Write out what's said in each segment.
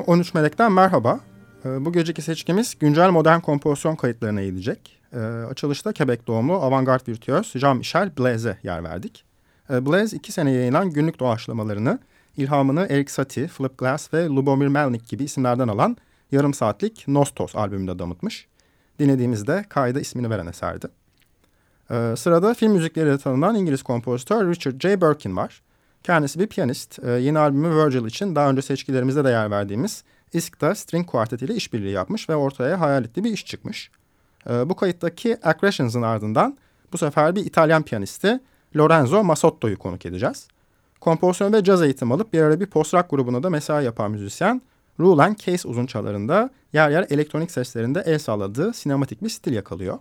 13 Melek'ten merhaba. Ee, bu geceki seçkimiz güncel modern kompozisyon kayıtlarına eğilecek. Ee, açılışta Quebec doğumlu avantgard virtüöz Jean-Michel Blaise'e yer verdik. Ee, Blaise iki sene yayılan günlük doğaçlamalarını, ilhamını Erik Satie, Philip Glass ve Lubomir Melnik gibi isimlerden alan yarım saatlik Nostos albümünde damıtmış. Dinlediğimizde kayda ismini veren eserdi. Sırada film müzikleriyle tanınan İngiliz kompozitör Richard J. Birkin var. Kendisi bir piyanist. Yeni albümü Virgil için daha önce seçkilerimizde de yer verdiğimiz İsk'ta string kuartetiyle işbirliği yapmış ve ortaya hayal ettiği bir iş çıkmış. E, bu kayıttaki Aggressions'ın ardından bu sefer bir İtalyan piyanisti Lorenzo Masotto'yu konuk edeceğiz. Kompozisyon ve caz eğitim alıp bir ara bir post-rock grubuna da mesai yapan müzisyen Roland Case uzun çalarında yer yer elektronik seslerinde el salladığı sinematik bir stil yakalıyor.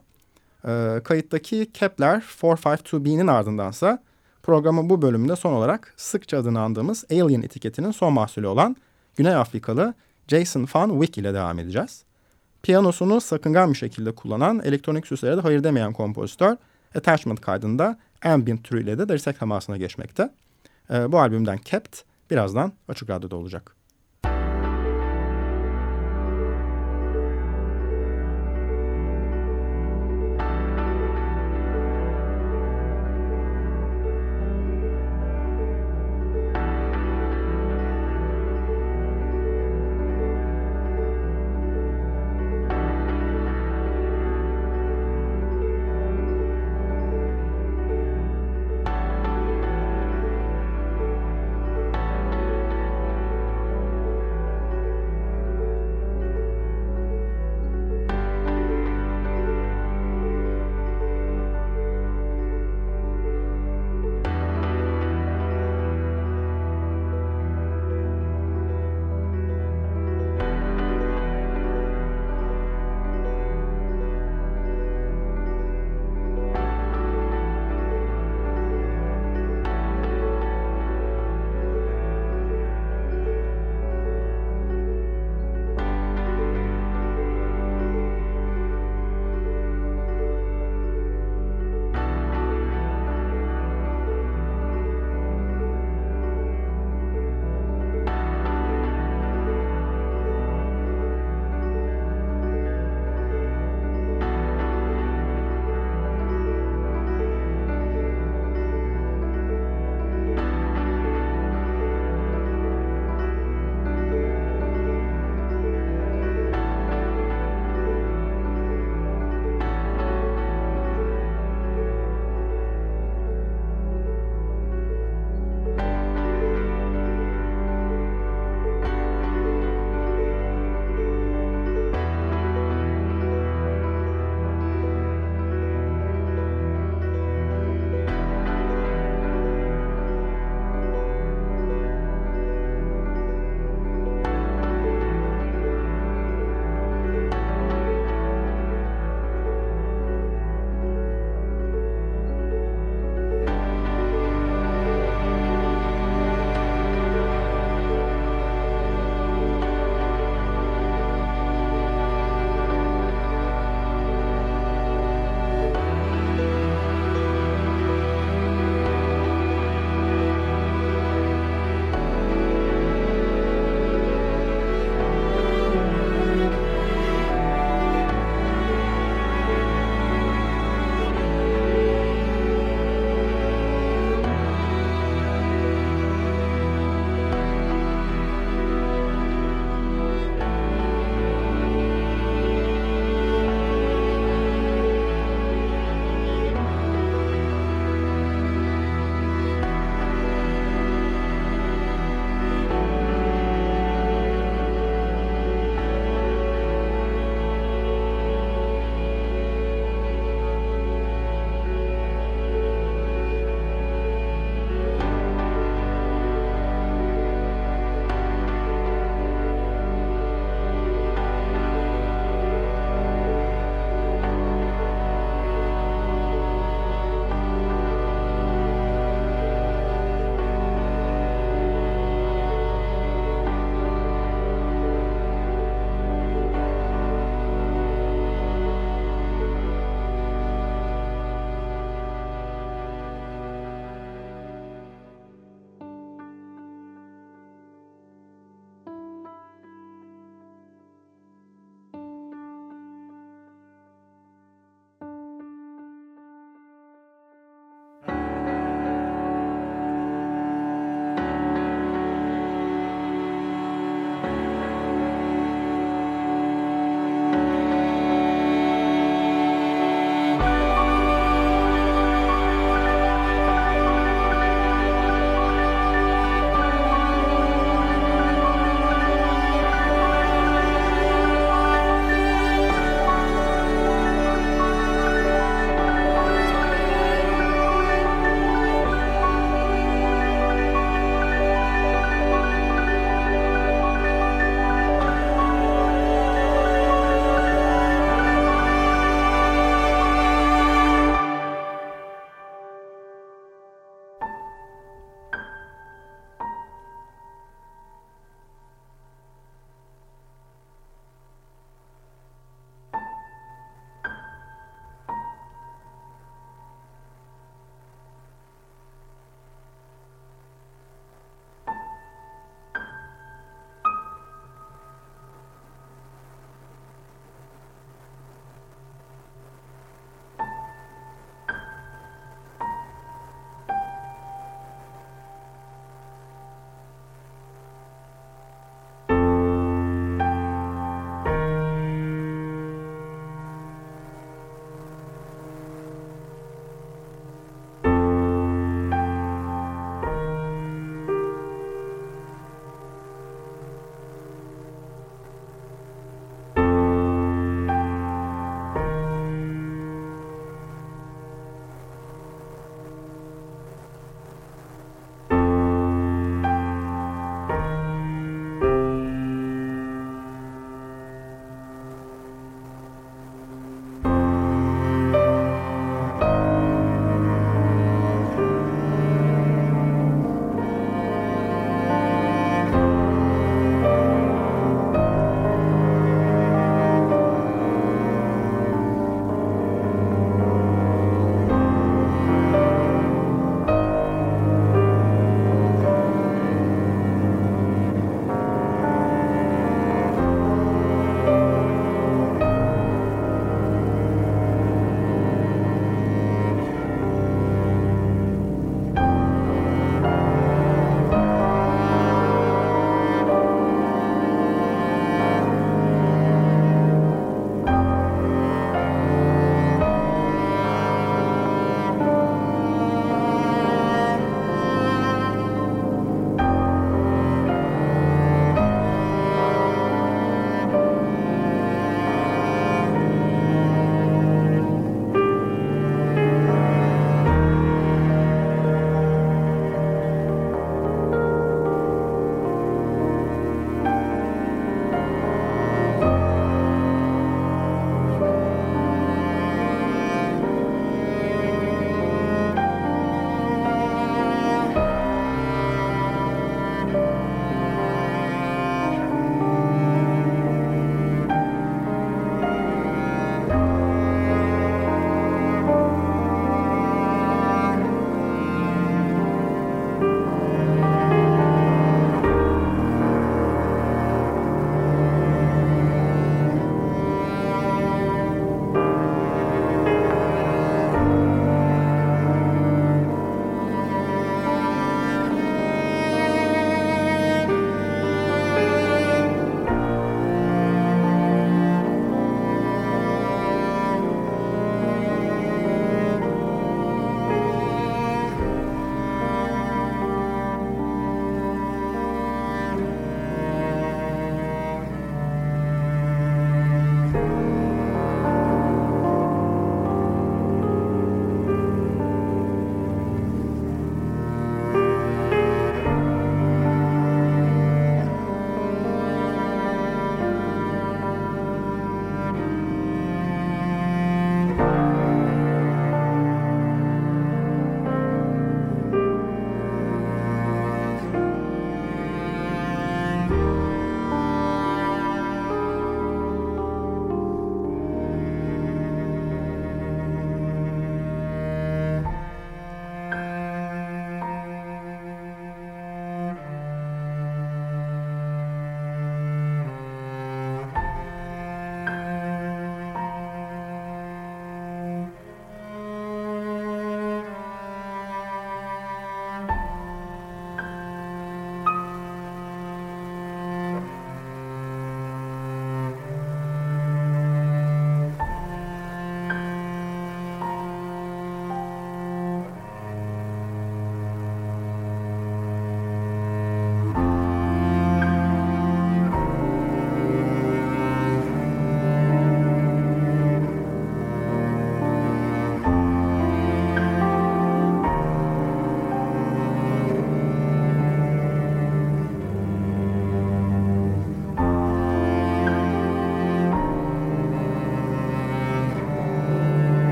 E, kayıttaki Kepler 452B'nin ardındansa programın bu bölümünde son olarak sıkça adını andığımız Alien etiketinin son mahsulü olan Güney Afrikalı Jason Van Wyck ile devam edeceğiz. Piyanosunu sakıngan bir şekilde kullanan, elektronik süslere de hayır demeyen kompozitör, Attachment kaydında ambient türüyle de destek temasına geçmekte. Ee, bu albümden Kept birazdan Açık Radyo'da olacak.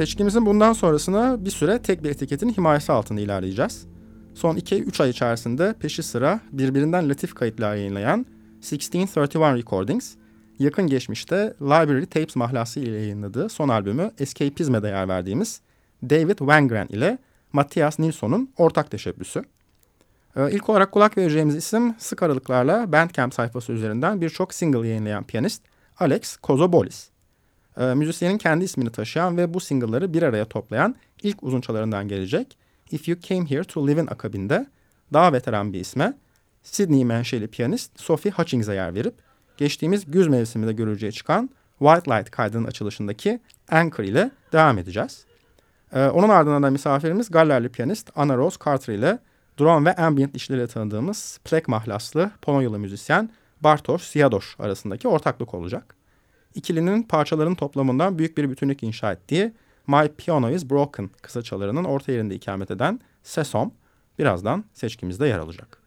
Seçkimizin bundan sonrasına bir süre tek bir etiketin himayesi altında ilerleyeceğiz. Son 2-3 ay içerisinde peşi sıra birbirinden latif kayıtlar yayınlayan 1631 Recordings, yakın geçmişte Library Tapes mahlası ile yayınladığı son albümü Escapism'e de yer verdiğimiz David Wangren ile Matthias Nilsson'un ortak teşebbüsü. Ee, ilk olarak kulak vereceğimiz isim sık aralıklarla Bandcamp sayfası üzerinden birçok single yayınlayan piyanist Alex Kozobolis e, müzisyenin kendi ismini taşıyan ve bu single'ları bir araya toplayan ilk uzunçalarından gelecek If You Came Here to Live'in akabinde daha veteran bir isme Sydney menşeli piyanist Sophie Hutchings'e yer verip geçtiğimiz güz mevsiminde görüleceği çıkan White Light kaydının açılışındaki Anchor ile devam edeceğiz. Ee, onun ardından da misafirimiz Gallerli piyanist Anna Rose Carter ile drone ve ambient işleriyle tanıdığımız plek mahlaslı Polonyalı müzisyen Bartosz Siadosz arasındaki ortaklık olacak ikilinin parçaların toplamından büyük bir bütünlük inşa ettiği My Piano is Broken kısaçalarının orta yerinde ikamet eden Sesom birazdan seçkimizde yer alacak.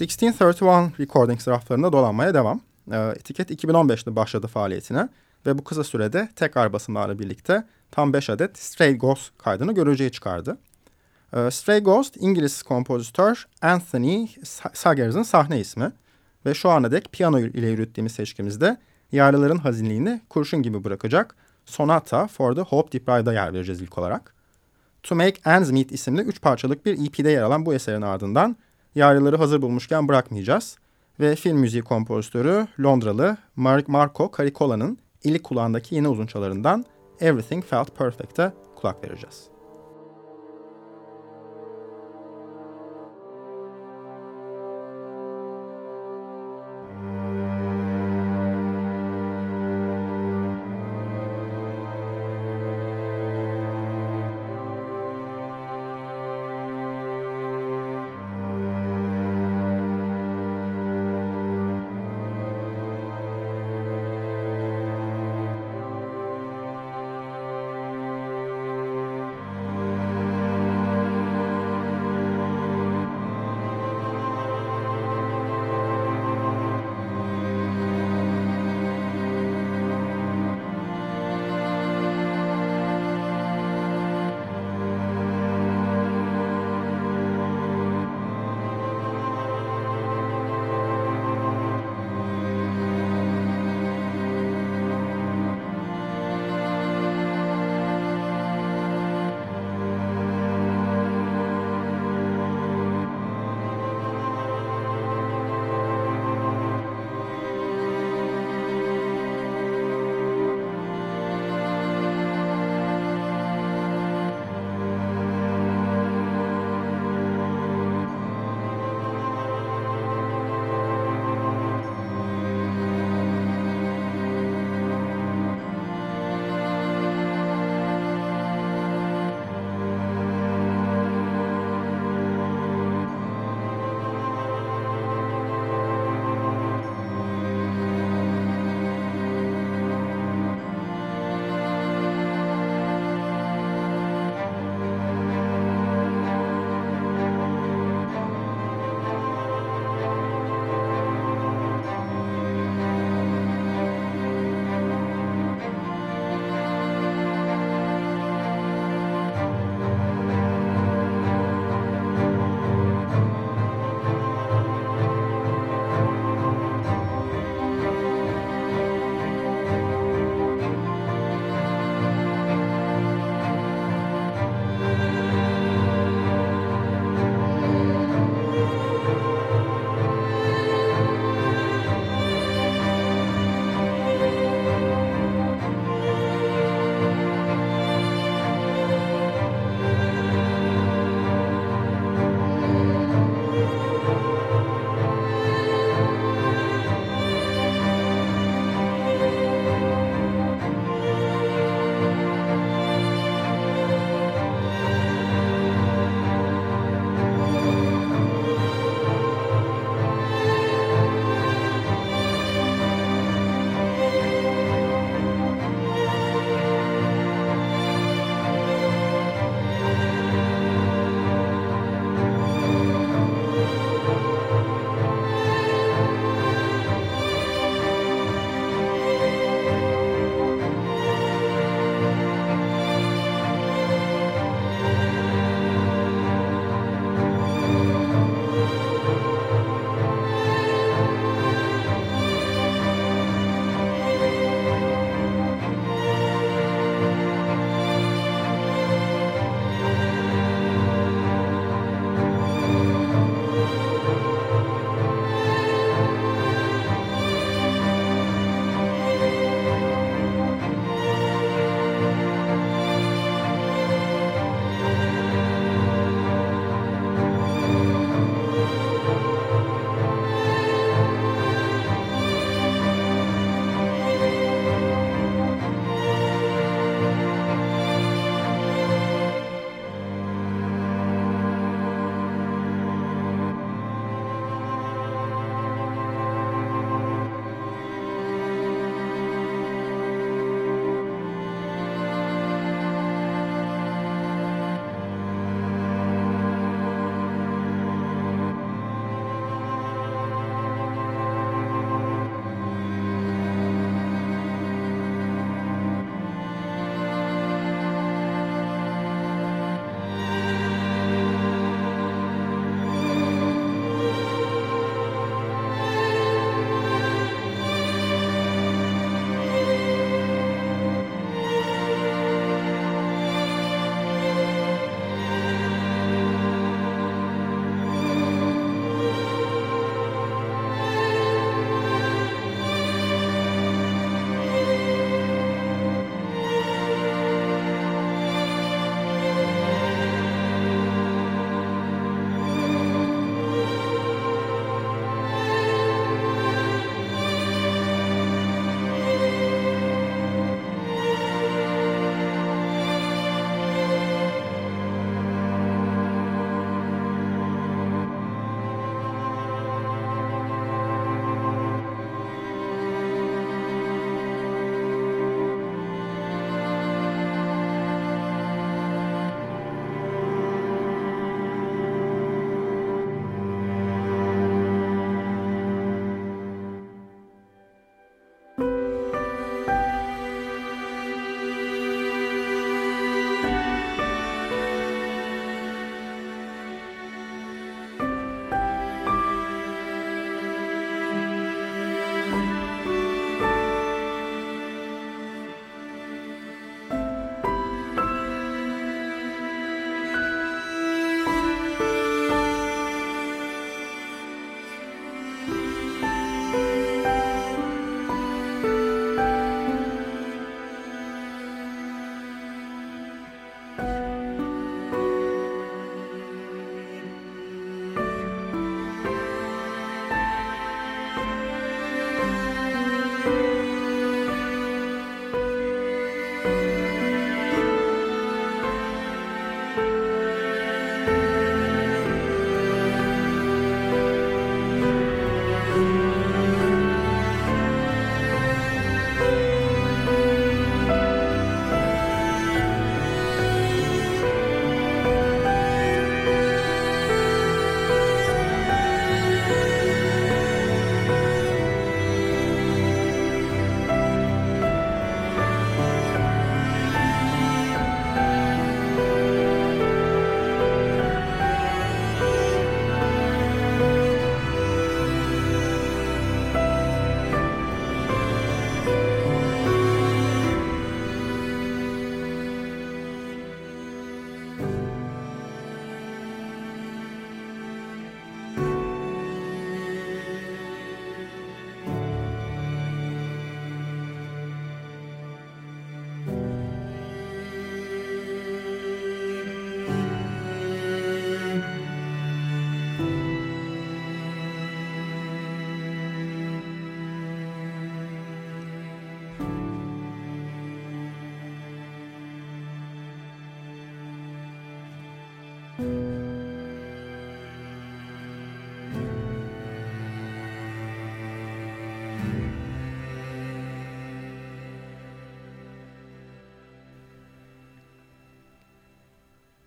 1631 Recordings raflarında dolanmaya devam. E, etiket 2015'te başladı faaliyetine ve bu kısa sürede tekrar basımlarla birlikte tam 5 adet Stray Ghost kaydını göreceği çıkardı. E, Stray Ghost İngiliz kompozitör Anthony Sagers'ın sahne ismi ve şu ana dek piyano ile yürüttüğümüz seçkimizde yerlilerin hazinliğini kurşun gibi bırakacak Sonata for the Hope Deprived'a yer vereceğiz ilk olarak. To Make Ends Meet isimli üç parçalık bir EP'de yer alan bu eserin ardından yerlileri hazır bulmuşken bırakmayacağız ve film müziği kompozitörü Londralı Marco Caricola'nın ili kulağındaki yeni uzunçalarından Everything Felt Perfect'e kulak vereceğiz.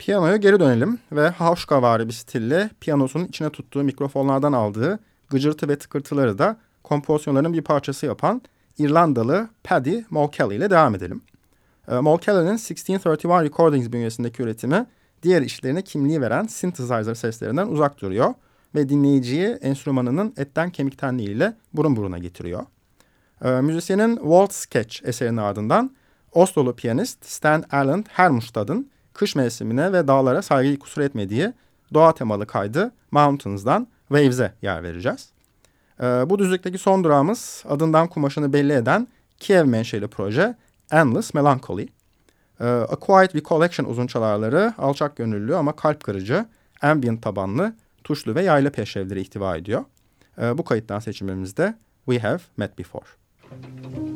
Piyanoya geri dönelim ve Hauschka bir stille piyanosunun içine tuttuğu mikrofonlardan aldığı gıcırtı ve tıkırtıları da kompozisyonların bir parçası yapan İrlandalı Paddy Mulcahy ile devam edelim. E, Mulcahy'nin 1631 Recordings bünyesindeki üretimi diğer işlerine kimliği veren synthesizer seslerinden uzak duruyor ve dinleyiciyi enstrümanının etten kemiktenliğiyle burun buruna getiriyor. E, müzisyenin Waltz Sketch eserinin ardından Oslolu piyanist Stan Erland Hermustad'ın kış mevsimine ve dağlara saygıyı kusur etmediği doğa temalı kaydı Mountains'dan Waves'e yer vereceğiz. Ee, bu düzlükteki son durağımız adından kumaşını belli eden Kiev menşeli proje Endless Melancholy. Ee, A Quiet Recollection uzunçalarları alçak gönüllü ama kalp kırıcı, ambient tabanlı, tuşlu ve yaylı peşrevleri ihtiva ediyor. Ee, bu kayıttan seçimimizde We Have Met Before. Müzik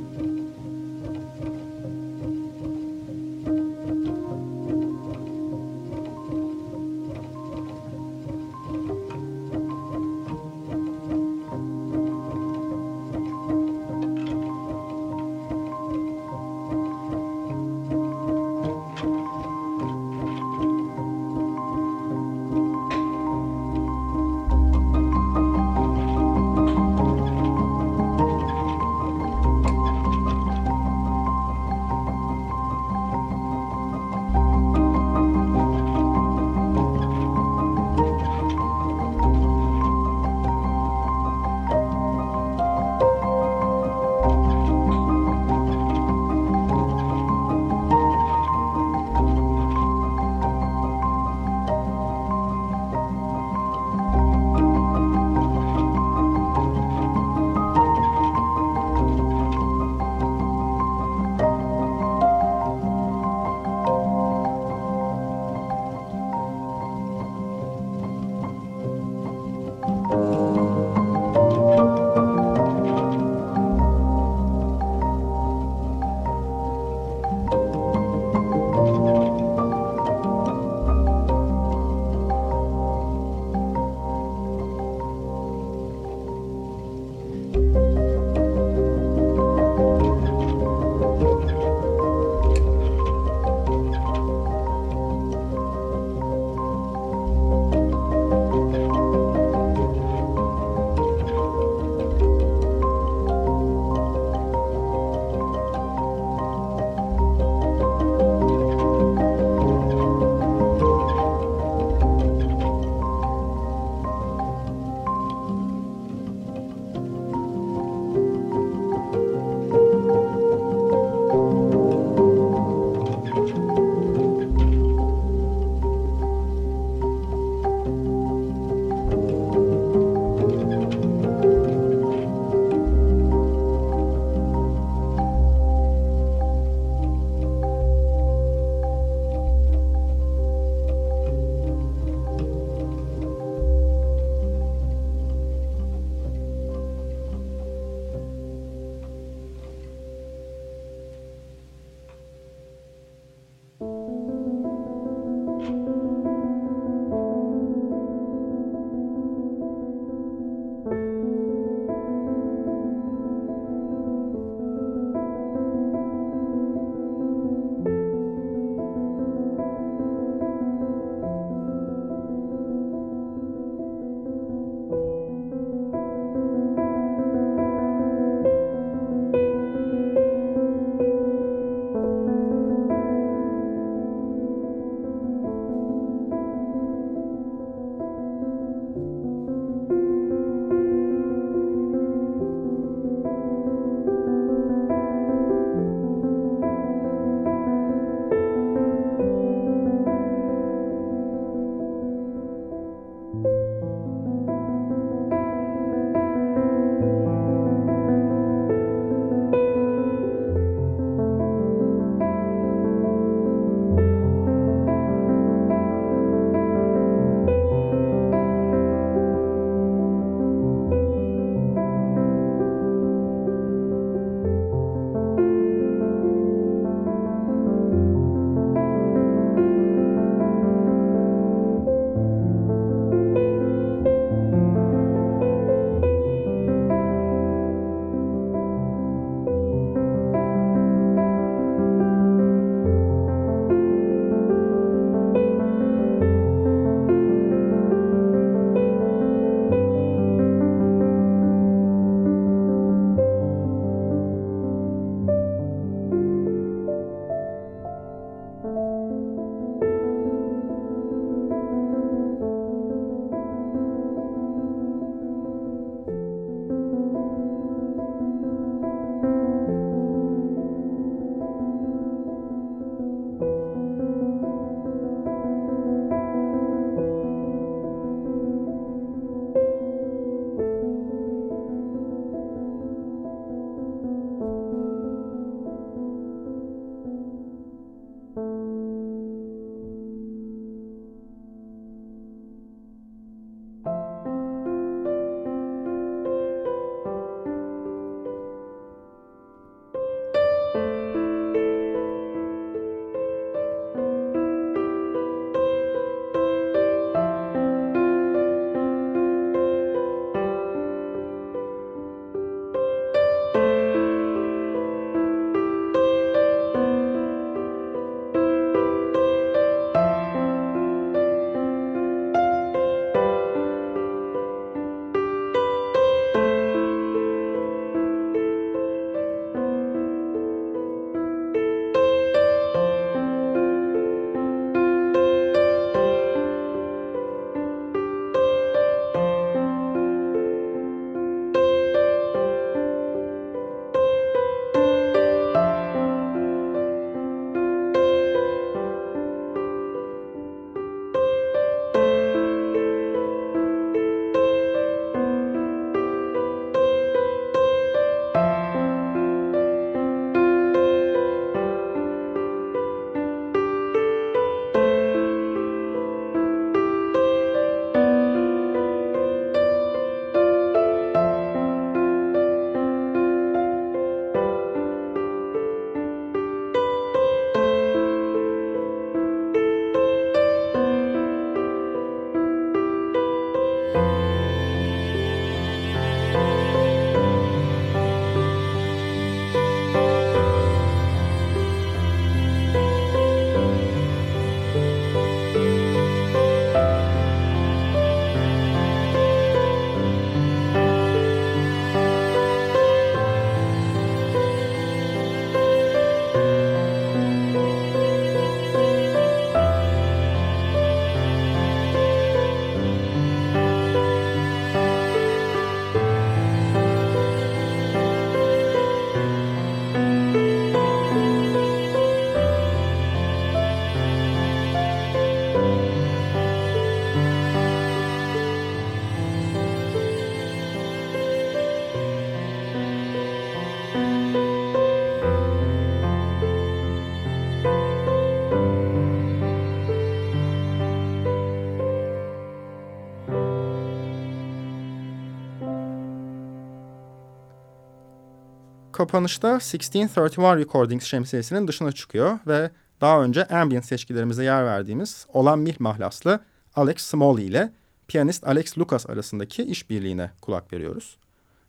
kapanışta 1631 Recordings şemsiyesinin dışına çıkıyor ve daha önce ambient seçkilerimize yer verdiğimiz olan bir mahlaslı Alex Smalley ile piyanist Alex Lucas arasındaki işbirliğine kulak veriyoruz.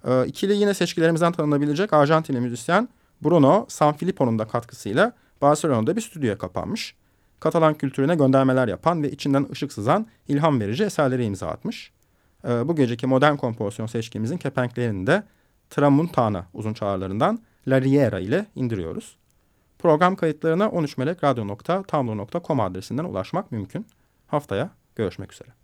Ee, ikili yine seçkilerimizden tanınabilecek Arjantinli müzisyen Bruno Sanfilippo'nun da katkısıyla Barcelona'da bir stüdyoya kapanmış. Katalan kültürüne göndermeler yapan ve içinden ışık sızan ilham verici eserleri imza atmış. Ee, bu geceki modern kompozisyon seçkimizin kepenklerini de Tramuntana uzun çağrılarından La Riera ile indiriyoruz. Program kayıtlarına 13melekradyo.tumblr.com adresinden ulaşmak mümkün. Haftaya görüşmek üzere.